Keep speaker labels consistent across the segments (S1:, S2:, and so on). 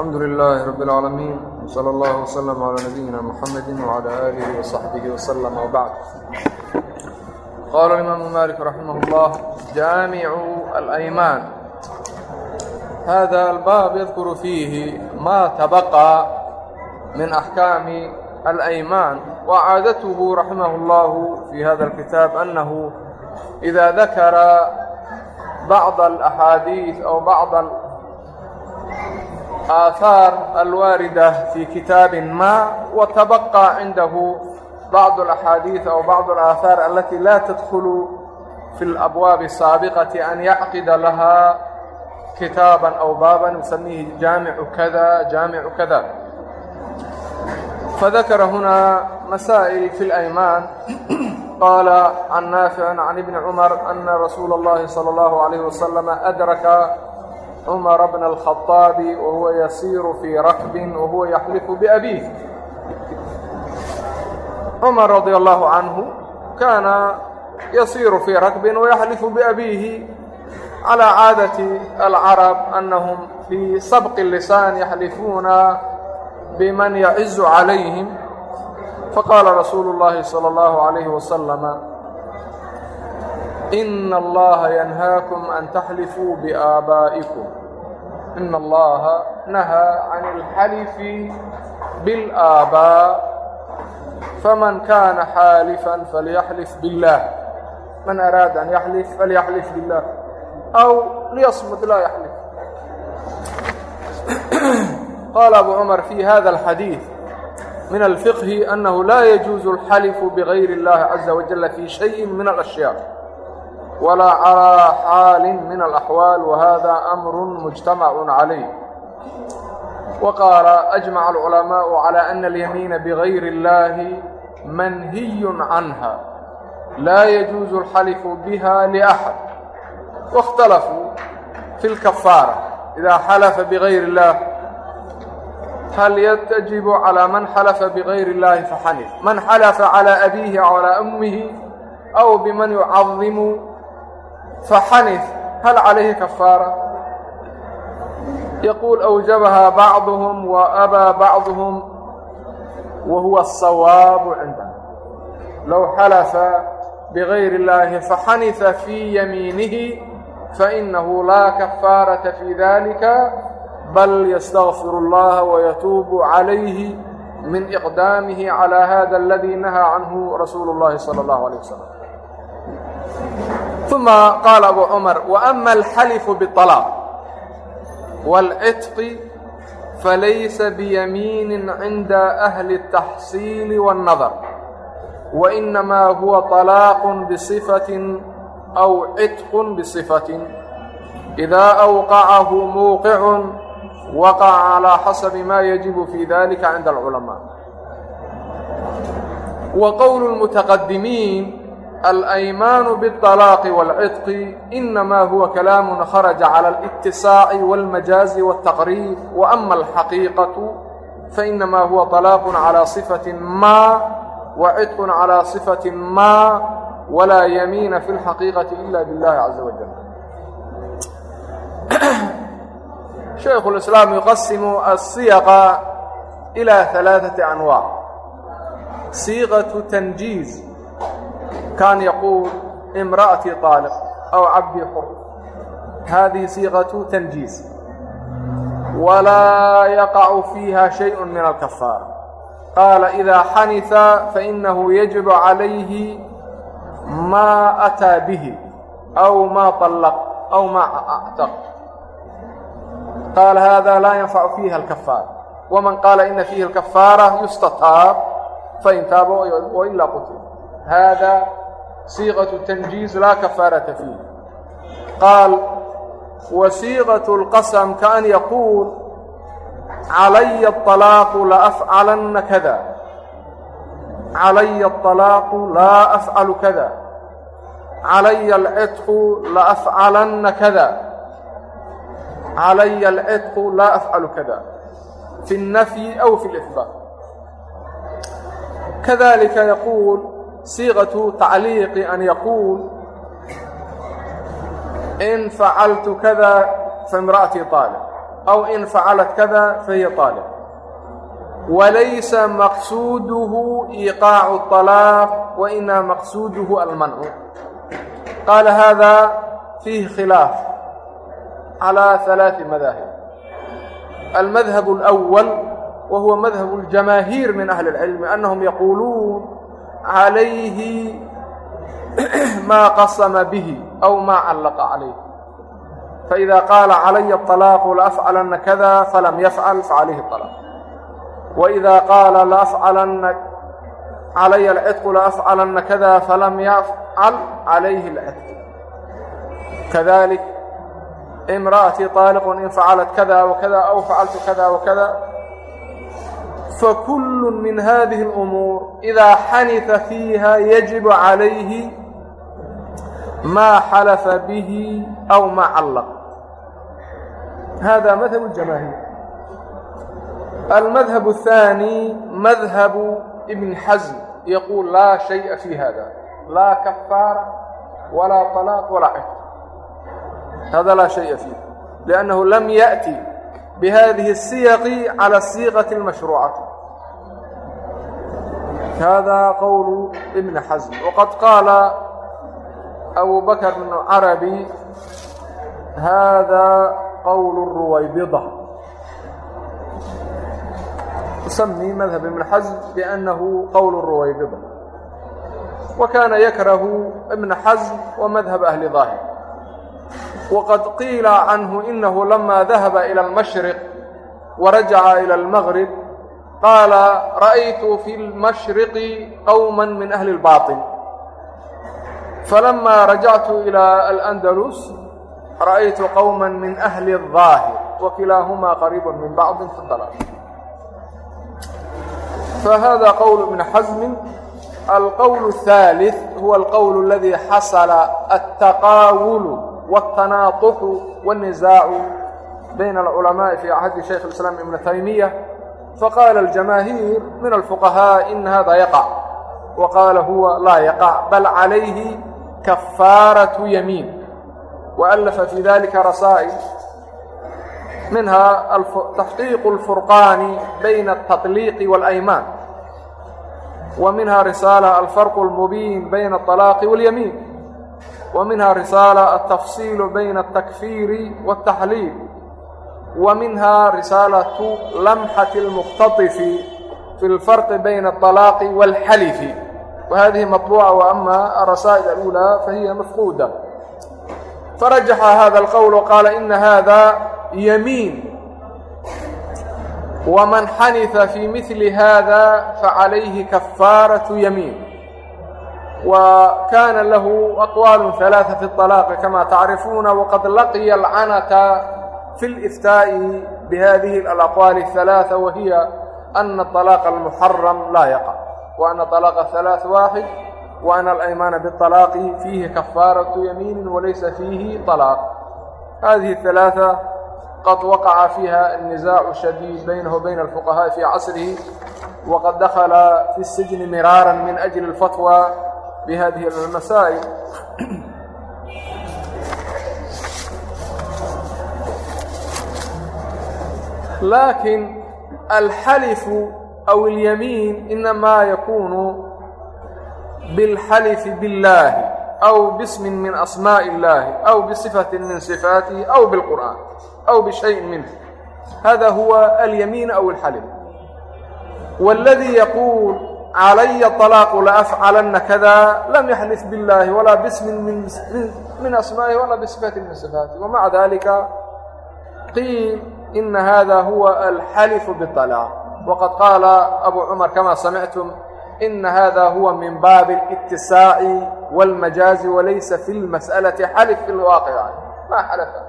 S1: alxamdu lilaahi rabi اlcaalamiin sal allah wslm calaa nabiyina muxamedi wcala aalihi wasaxbihi wslm wbacd qaala imaamu malik raximah اllah jaamicu alaymaan hada albaab yadkuru fiihi ma tabaqa min axkaami alaymaan wacaadatuhu raximah اllah fii hada alkitaab annahu ida dakara bacd alaxaadiid aw bacd آثار الواردة في كتاب ما وتبقى عنده بعض الأحاديث أو بعض الآثار التي لا تدخل في الأبواب السابقة أن يعقد لها كتابا أو بابا يسميه جامع كذا جامع كذا فذكر هنا مسائل في الأيمان قال عن نافع عن ابن عمر أن رسول الله صلى الله عليه وسلم أدرك عمر بن الخطاب وهو يسير في ركب وهو يحلف بأبيه عمر رضي الله عنه كان يسير في ركب ويحلف بأبيه على عادة العرب أنهم في سبق اللسان يحلفون بمن يعز عليهم فقال رسول الله صلى الله عليه وسلم ina allaha yanhaakum an taxlifuu biaabaa'ikum ina allaha nahaa can alxalifi biاlaaabaa faman kaana xaalifan falyaxlif biاllaah man araada an yaxlif falyaxlif biاllaah aw liyasmud laa yaxlif qaala abu cumar fi hada alxadiid min alfiqhi annahu laa yajuuzu alxalifu bigayri اllahi caza wajala fi shayi min alashyaa ولا على حال من الأحوال وهذا أمر مجتمع عليه وقال أجمع العلماء على أن اليمين بغير الله منهي عنها لا يجوز الحلف بها لأحد واختلفوا في الكفارة إذا حلف بغير الله هل يتجب على من حلف بغير الله فحنف من حلف على أبيه أو على أمه أو بمن يعظم فحنث هل عليه كفارة يقول أوجبها بعضهم وأبى بعضهم وهو الصواب عندنا لو حلف بغير الله فحنث في يمينه فإنه لا كفارة في ذلك بل يستغفر الله ويتوب عليه من إقدامه على هذا الذي نهى عنه رسول الله صلى الله عليه وسلم uma qaala abu cumar waama alxalifu biطalaaq wاlcitqi falaysa biyamiinin cinda ahli الtaxsiili wاnnadar wainamaa huwa طalaaqu bisifatin aw citqu bisifatin idaa awqacahu muuqicun waqaca calaa xasabi ma yajibu fii dalika cinda alculamaa wa qowlu العلماء وقول المتقدمين الأيمان بالطلاق والعتق إنما هو كلام خرج على الاتساع والمجاز والتقريب وأما الحقيقة فإنما هو طلاق على صفة ما وعتق على صفة ما ولا يمين في الحقيقة إلا بالله عز وجل شيخ الإسلام يقسم الصيغ إلى ثلاثة أنواع صيغة تنجيز كان يقول امرأتي طالق أو عبدي حر هذه صيغة تنجيز ولا يقع فيها شيء من الكفارة قال إذا حنث فإنه يجب عليه ما أتى به أو ما طلق أو ما أعتق قال هذا لا ينفع فيها الكفارة ومن قال إن فيه الكفارة يستطاب فإن تاب وإلا hada siiqaة التanjiiz laa kafaarata fiih qaal wasiiqaة اlqasm kaan yaquul calaya الطalaaqu laafcalanna kada calaya الطalaaqu laa afcalu kada calaya alcitqu laafcalanna kada calaya alcitqu laa afcalu kada fi الnafyi aw fi اlإhbaat kadalika yaquul يقول صيغة تعليق أن يقول إن فعلت كذا فامرأتي طالق أو إن فعلت كذا فهي طالق وليس مقصوده إيقاع الطلاق وإنما مقصوده المنع قال هذا فيه خلاف على ثلاث مذاهب المذهب الأول وهو مذهب الجماهير من أهل العلم أنهم يقولون عليه ما قسم به أو ما علق عليه فإذا قال علي الطلاق لأفعلن كذا فلم يفعل فعليه الطلاق وإذا قال لأفعلن علي العتق لأفعلن كذا فلم يفعل عليه العتق كذلك امرأتي طالق إن فعلت كذا وكذا أو فعلت كذا وكذا fakullu min hadihi اlumuur idaa xanifa fiiha yajibu calayhi ma xalafa bihi aw ma callaq hada madhab اljamaahiir almadhab الthaani madhabu ibn xasm yaquul laa shayءa fi hada laa kafaara walaa طalaaq walaa cid hada laa shaya fiih liannahu lam yaأti بhdه السyq عlى الsيqة المashروucaةi hada qwl بن xزم وqad qaala أbu bakr بن cربي hada qwl الruwaybضة يسمي mdhب iبن xزم بأnه qwl الruwaybضة وkana ykrه iبن xزم وmdhب أhل ظاhر وقد قيل عنه إنه لما ذهب إلى المشرق ورجع إلى المغرب قال رأيت في المشرق قوما من أهل الباطن فلما رجعت إلى الأندلس رأيت قوما من أهل الظاهر وكلاهما قريب من بعض في الضلال فهذا قول ابن حزم القول الثالث هو القول الذي حصل التقاول والتناطح والنزاع بين العلماء في عهد شيخ الإسلام ابن تيمية فقال الجماهير من الفقهاء إن هذا يقع وقال هو لا يقع بل عليه كفارة يمين وألف في ذلك رسائل منها تحقيق الفرقان بين التطليق والأيمان ومنها رسالة الفرق المبين بين الطلاق واليمين ومنها رسالة التفصيل بين التكفير والتحليل ومنها رسالة لمحة المختطف في الفرق بين الطلاق والحلف وهذه مطبوعة وأما الرسائل الأولى فهي مفقودة فرجح هذا القول وقال إن هذا يمين ومن حنث في مثل هذا فعليه كفارة يمين وكان له أقوال ثلاثة في الطلاق كما تعرفون وقد لقي العنة في الإفتاء بهذه الأقوال الثلاثة وهي أن الطلاق المحرم لا يقع وأن طلاق الثلاث واحد وأن الأيمان بالطلاق فيه كفارة يمين وليس فيه طلاق هذه الثلاثة قد وقع فيها النزاع الشديد بينه وبين الفقهاء في عصره وقد دخل في السجن مرارا من أجل الفتوى بهذه المسائل لكن الحلف أو اليمين إنما يكون بالحلف بالله أو باسم من أسماء الله أو بصفة من صفاته أو بالقرآن أو بشيء منه هذا هو اليمين أو الحلف والذي يقول calaya طalaaqu laafcalanna kada lam yaxlif biاllahi walaa bismin min asmaa'ihi walaa bisifatin min sifaati wamaca dalika qiil ina hada huwa alxalifu biطalaaq waqad qaala abu cumar kama samictum ina hada huwa min baabi اlitisaaci wاlmajaazi walaysa fi اlmas'alaةi xalif fi lwaaqica ma xalafa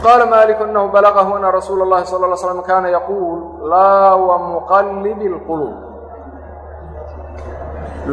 S1: qala maliku anahu balagahu ana rasuula اllahi sala ll slam kana yaquul laa wamuqalib اlqulub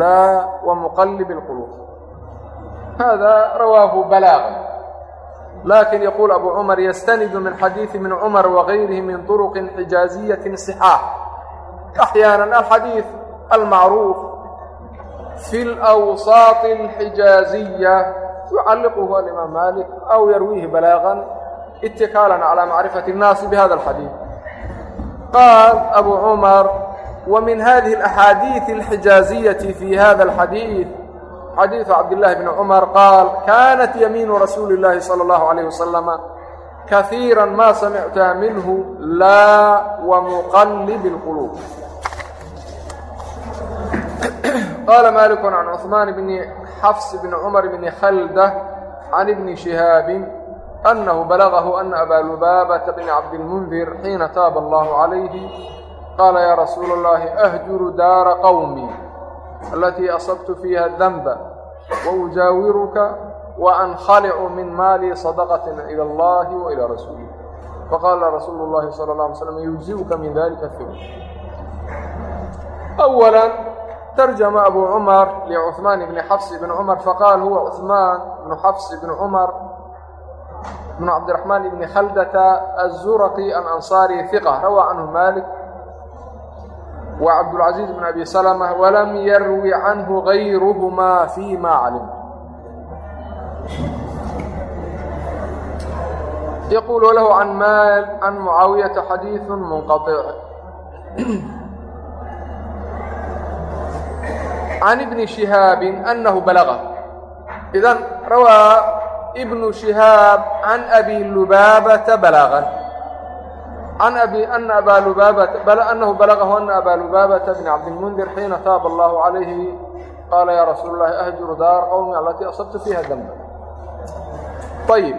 S1: laa wamuqalib اlqulub hada rawaahu balaaqa laakiin yaquul abu cumar yastanidu min xadiidi min cumar wagayrihi min turuqi xijaaziyaةi sixaax axyaana alxadiid almacruuf fi lawsaaط اlxijaaziya yucalliquhu alimaam malik aw yarwiihi balaagan itikaalan calى macrifati الnaasi bhada الxadiiث qaal abu cumar وmin hadihi الأxaadiiث الxijaaزiyaةi fi hada الxadiiث xadiiثu cabdالlahi bn cmar qaal kanat yamiinu rasuuli الlahi slى الlahu عalيه waslama kahiira ma samicta minhu laa وmuqlb الquluub qaala malik can cثmaan bni xafs bn cmar bni khaldة can ibni شihaabi أنه بلغه أن أبا لباabة بن cabdالمنdir xiina taaba الlه عalayه qaala ya rasuul الlahi أhjuru daara qwmي اlatii asabtu fiiha dنba وأujaawiruka وأnkhalicu min maalii صadqة إlى اllahi وإilى rasuulih faqaala rasuulu الlahi slى الlه عlي slm yujزiئka min dalika fir أwلا tarjama abu cmar lcثmaan bni xafs bn cmar faqaal huwa cثmaan bnu xafs bn cmar بن عبد الرحمن بن خلدة الزرقي الأنصاري ثقة روى عنه مالك وعبد العزيز بن أبي سلمة ولم يروي عنه غيرهما فيما علم يقول له عن مال عن معاوية حديث منقطع عن ابن شهاب أنه بلغه إذن روى ibnu shihaab can abi lubaabata balaagan can abi ana abaa lubaabata anahu balagahu ana abaa lubaabata bn cabdilmundir xiina taaba allahu calayhi qaala yaa rasuul اllahi ahjuru daar qowmi alatii asabtu fiiha danba ayib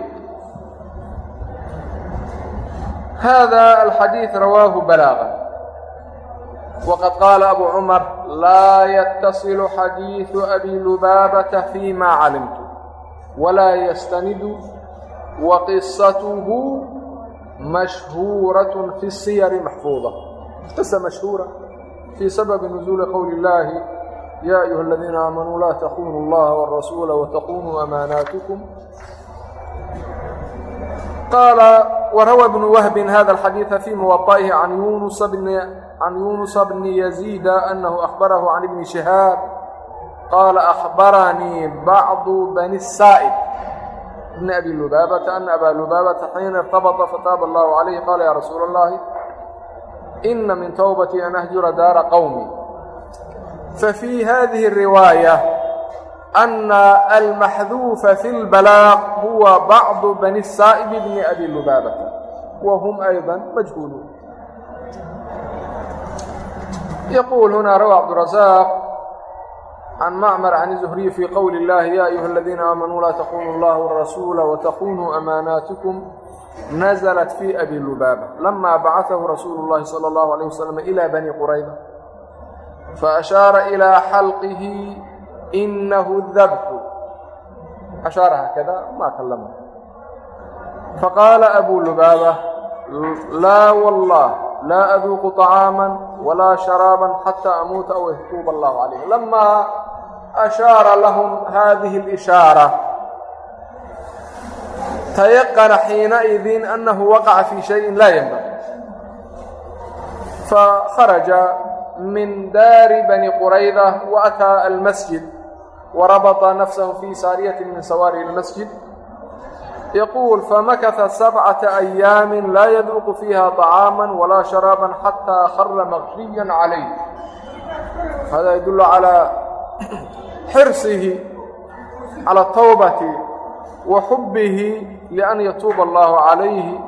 S1: hada alxadiid rawaahu balaagan wqad qaala abu cumar laa yatasilu xadiidu abi lubaabata fii ma calimtu walaa yastanidu wa qisatuhu mashhuuratun fi siyari maxfuuda qisa mashhuura fii sababi nuzuuli qowli illaahi yaa ayuha aladiina aamanuu laa takunuu allaha warasuula watakunuu amaanaatikum qaala warawى بن whb hada الxadيiث fي muwaطئihi an yunusa bni yaزيida أnahu أخbarahu عan ibni شihaab qaala akhbaranii bacdu bani saa'ib bni abi lubaabata ana abaa lubaabata xiina irtabata fataaba allahu calayhi qaala yaa rasuula اllahi ina min towbatii an ahjura daara qowmi fafii hadihi الriwaayة أن المحذوف في البلاغ هو بعض بني السائب بن أبي لبابة وهم أيضا مجهولون. يقول هنا روى عبد الرزاق عن معمر عن الزهري في قول الله يا أيها الذين آمنوا لا تخونوا الله والرسول وتخونوا أماناتكم نزلت في أبي لبابة لما بعثه رسول الله صلى الله عليه وسلم إلى بني قريظة فأشار إلى حلقه إنه الذبح أشار هكذا ما كلمه فقال أبو لبابة لا والله لا أذوق طعاما ولا شرابا حتى أموت أو يتوب الله عليه لما ashaara lahum haadihi اlishaara tayaqana xiinaidin annahu waqaca fi shayin laa yanbaqi fakharaja min daari bani qurayda waataa almasjid warabطa nafsahu fi saariyati min sawaari اlmasjid يقول فمكث سبعة أيام لا يذوق فيها طعاما ولا شرابا حتى خر مغشيا عليه. هذا يدل على حرصه على التوبة وحبه لأن يتوب الله عليه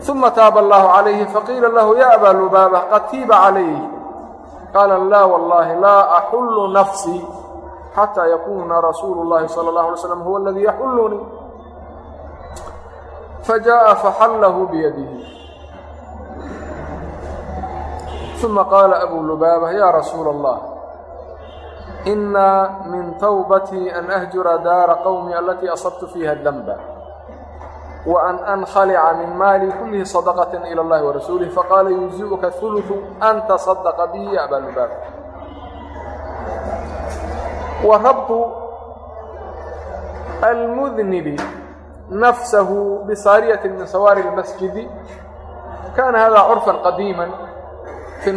S1: ثم تاب الله عليه فقيل له يا أبا لبابة قد تيب عليه قال لا والله لا أحل نفسي حتى يكون رسول الله صلى الله عليه وسلم هو الذي يحلني فجاء فحله بيده ثم قال أبو لبابة يا رسول الله إن من توبتي أن أهجر دار قومي التي أصبت فيها الذنب وأن أنخلع من مالي كله صدقة إلى الله ورسوله فقال يجزئك الثلث أن تصدق به يا أبا لبابة وربط المذنب نفسه بصارية من صواري المسجد كان هذا عرفا قديما في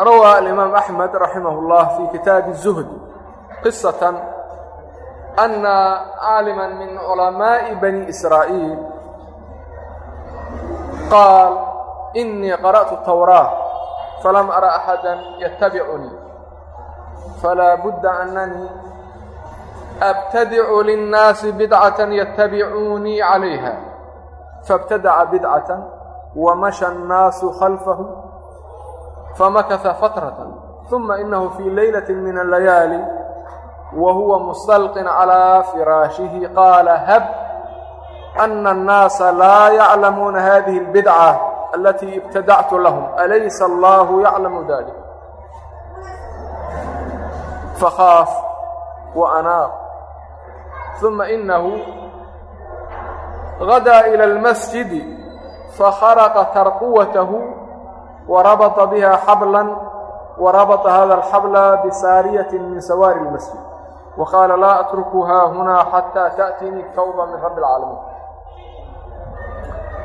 S1: الناس وقد روى الإمام أحمد رحمه الله في كتاب الزهد قصة أna caalima min culamaaءi bani إsraaئiil qaal إنii qarأtu الtwrاة falam ara أxada yتabicunii falaa budda أnanii أbtadicu للnaasi bidcaة yتabicuunii عalayha faاbtadaca bidcaة وmasha الnaasu khalfahu famakasa fatratan uma inahu fii leylati min alayaali wa huwa mustalqin calaa firaashihi qaala hab ana annaasa laa yaclamuuna hadihi albidca alatii ibtadactu lahum alaysa allaahu yaclamu dalik fakhaaf wa anaaq uma inahu gadaa ila almasjidi fakharaqa tarquwatahu وربط بها حبلا وربط هذا الحبل بساaryة من سوار المسجد وqاala laa أتركu haahunaa xatىa تأتينii twبة min رab العاalمين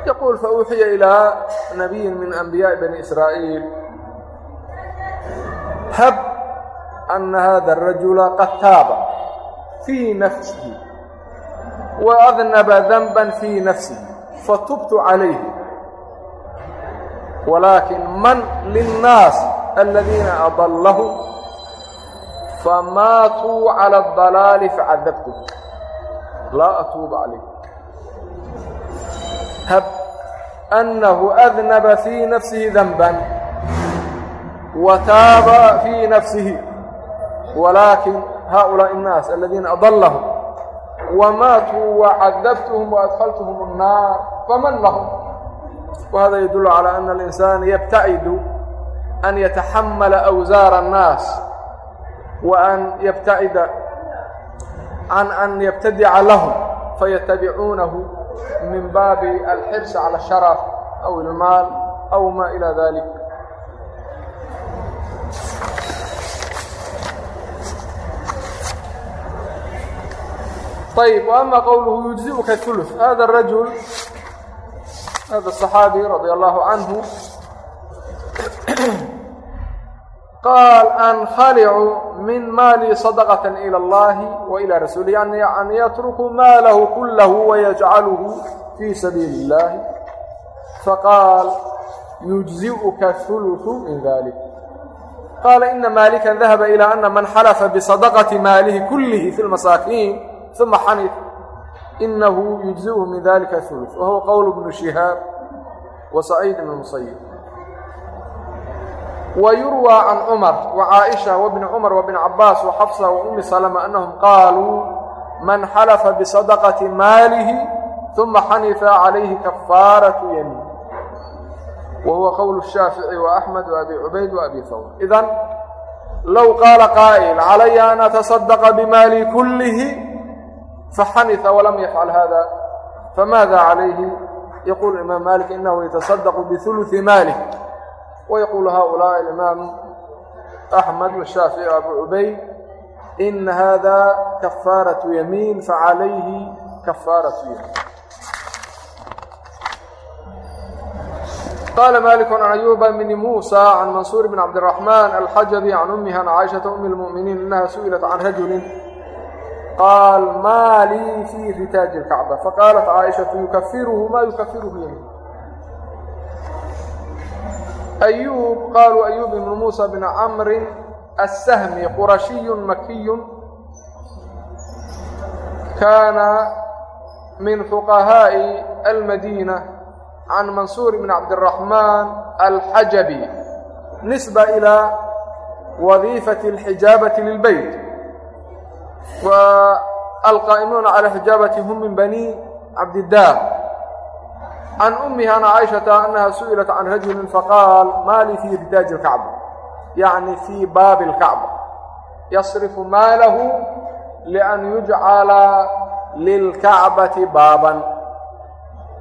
S1: يقول فأوحي إلى نبي من أنبياء بني إسرائيل hب أن هذا الرجل قد tاaب في نفسه وأذنب ذنبا في نفسه فتبت عليه ولكن من للناس الذين أضلهم famaatuu calى الضalaali facadabtum laa atuuba calayh hab أnnahu أdnaba fii nafsihi danba wa taaba fii nafsihi walaakin haؤulaaءi الnaas aladiina adalahum wamaatuu wacadabtuhum وadkhaltuhum الnaar faman lahum wahada yadullu calaa ana alinsaana yabtacidu an yataxamala awsaara annaas wa an yabtacida can an yabtadica lahum fayatabicuunahu min baabi alxirsi cala asharaf aw ilmaal aw maa ilaa dalik ayb wa ama qowluhu yujzi'uka ulus hada rajul hذا الصحاaبي رضي الله عنه qaal ankhalicu min maalii sadaqatan ila allahi wa ila rasuuli yani an yatruku maalahu kullahu wayajcaluhu fii sabiili illahi faqaal yujzi'uka huluثu min dalik qaala ina maalika dahaba ilى ana man xalafa bisadaqati maalihi kullihi fi lmasaakiin uma xanif inahu yujzi'uhu min dalika hulu wa huwa qowl bnu shihaab wa saciid ibn musayib wa yurwaa can cumar wa caaisha wabni cumar wa bn cabaas wa xafsa wa umi salama annahum qaaluu man xalafa bisadaqati maalihi uma xanifa calayhi kafaaratu yamiin wa huwa qowl shaafici wa axmed wa abi cubayd wa abi hawr idan low qaala qaa'il calaya an atasaddaqa bimaali kullihi فxنثa وlم يفعل hذا فmاذا عaليه يقول الإمام مالك إنه يتصدق بثلث ماله ويقول هؤلاء الإمام أحمد والشافعي وأبو عبيد إن هذا كفارة يمين فعليه كفارة يمين قال مالك عن أيوب بن موسى عن منصور بن عبد الرحمن الحجبي عن أمها عن عائشة أم المؤمنين أنها سئلت عن رجل قال ما لي في ختاج الكعبة فقالت عائشة يكفره ما يكفره يمين أyوب qالوا أyوب بن موسى بن cمر السhمي qرaشhiي مkي كان من فقهاء المدينة عن منصور بن عبد الرحمن الحجبي نسبة إلى وظيفة الحجابة للبيت والقائمون على حجابة هم من بني عبد الدار can ummihi an caaishata annaha su'ilat can rajulin faqaal maa lii fii ridaaji اlkacba yacni fii baabi اlkacba yasrifu maalahu lian yujcala lilkacbati baaban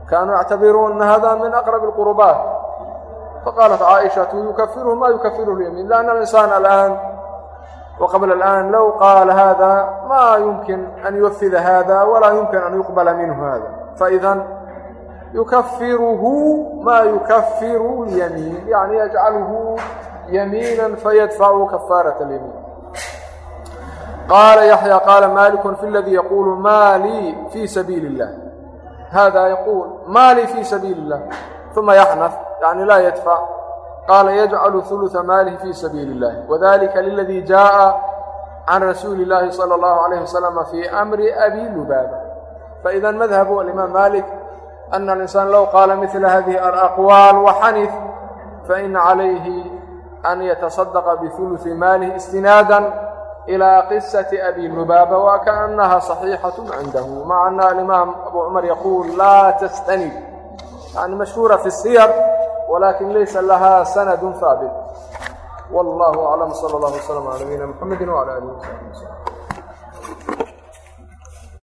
S1: kaanuu yactabiruuna hada min aqrab اlqurubaat faqaalat caaishatu yukafiruhu ma yukafiruhu lyamiin lianna alinsaan alaan وqبل الآn lw qاl hda ma yمkin أn يwfida hda وlaa yمkin an يqبla minه hada faإda yukafirhu ma yukafir اليميin yaعni yجcalhu yميinا fydfcu kفاaraة اليميin qاla يحyى qاla malik في اldي yqul ma lii fي sabiiل الlah hada yqul ma lii fي sabiiل الlah ثuma yxnf yaعni la ydفع qaala yajcalu huluثa maalihi fii sabiili اllahi wadalika liladii jaءa can rasuuli اllaahi salى اllahu عalayh wasalama fii amri abi lubaaba faidan madhabu alimaam malik ana alinsaan low qaala midla hadihi alaqwaal waxanif faina calayhi an yataصadaqa bihuluثi maalih istinaadan ilى qisaةi abi lubaaba wakaأnaha صaxiixaة cindahu maca ana alimaam abu cumar yaquul laa tastanid yani mashhuura fi siyar ولكن ليس لها سند ثابت والله أعلم صلى الله وسلم على نبينا محمد وعلى آله وصحبه وسلم